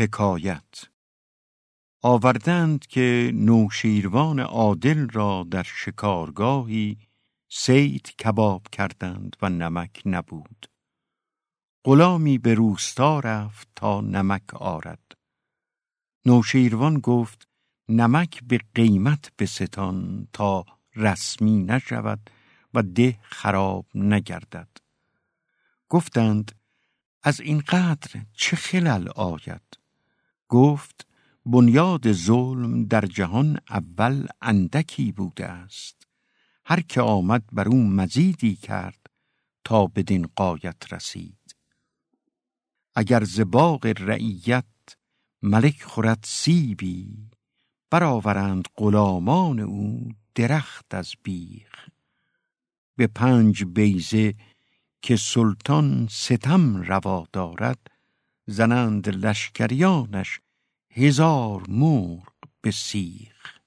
حکایت. آوردند که نوشیروان عادل را در شکارگاهی سید کباب کردند و نمک نبود. غلامی به روستا رفت تا نمک آرد. نوشیروان گفت نمک به قیمت بستان تا رسمی نشود و ده خراب نگردد. گفتند از این قدر چه خلل آید؟ گفت بنیاد ظلم در جهان اول اندکی بوده است. هر که آمد بر او مزیدی کرد تا بدین قایت رسید. اگر زباغ رعیت ملک خورد سیبی برآورند غلامان او درخت از بیخ. به پنج بیزه که سلطان ستم روا دارد زنند لشکریانش هزار مرغ به سیخ.